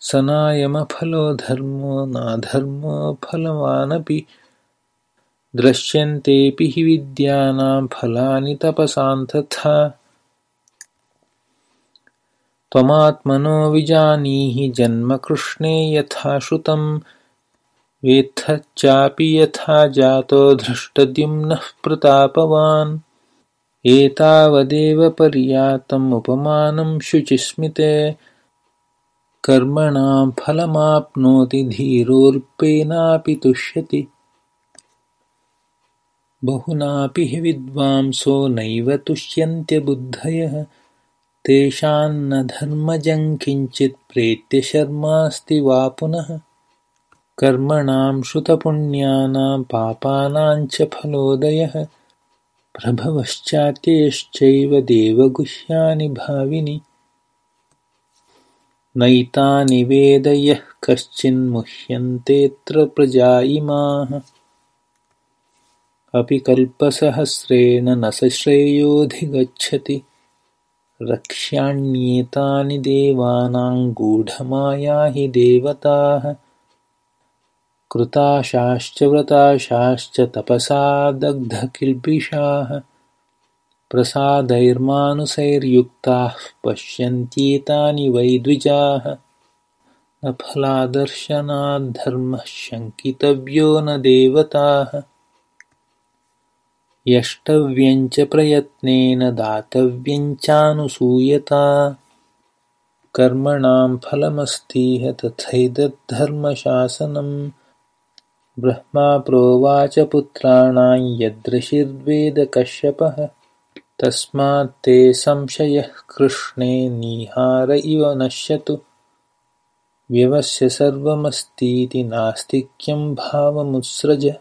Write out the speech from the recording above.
स नायमफलो धर्मो नाधर्मो फलवानपि दृश्यन्तेऽपि हि विद्यानां फलानि तपसां तथा। त्वमात्मनो विजानीहि जन्म कृष्णे यथा श्रुतं वेत्थश्चापि यथा जातो धृष्टद्युम्नः प्रतापवान्। एतावदेव पर्याप्तम् उपमानं शुचिस्मिते कर्मणां फलमाप्नोति धीरोऽल्पेनापि तुष्यति। बहुनापि हि विद्वांसो नैव तुष्यन्त्यबुद्धयः तेषान्न धर्मजं किञ्चित् प्रेत्य शर्मास्ति वा पुनः। कर्मणां श्रुतपुण्यानां पापानां च फलोदयः। प्रभवश्चात्ययश्चैव देवगुह्यानि भाविनि नैतानि वेद यः कश्चिन्मुह्यन्तेऽत्र प्रजा इमाः अपि कल्पसहस्रेण न स श्रेयोऽधिगच्छति। रक्ष्याण्येतानि देवानां गूढमाया हि देवताः। कृताशाश्च व्रताशाश्च तपसा दग्धकिल्बिषाः प्रसादैर्मानुषैर्युक्ताः पश्यन्त्येतानि वै द्विजाः न फलादर्शनाद्धर्मः शङ्कितव्यो न देवताः। यष्टव्यञ्च प्रयत्नेन दातव्यञ्चानुसूयता कर्मणां फलमस्तीह तथैतद्धर्मशासनम्। ब्रह्मा प्रोवाच पुत्राणां तस्मात्ते संशयः कृष्णे निहार इव नश्यतु। व्यवस्य सर्वमस्तीति नास्तिक्यं भावमुत्सृज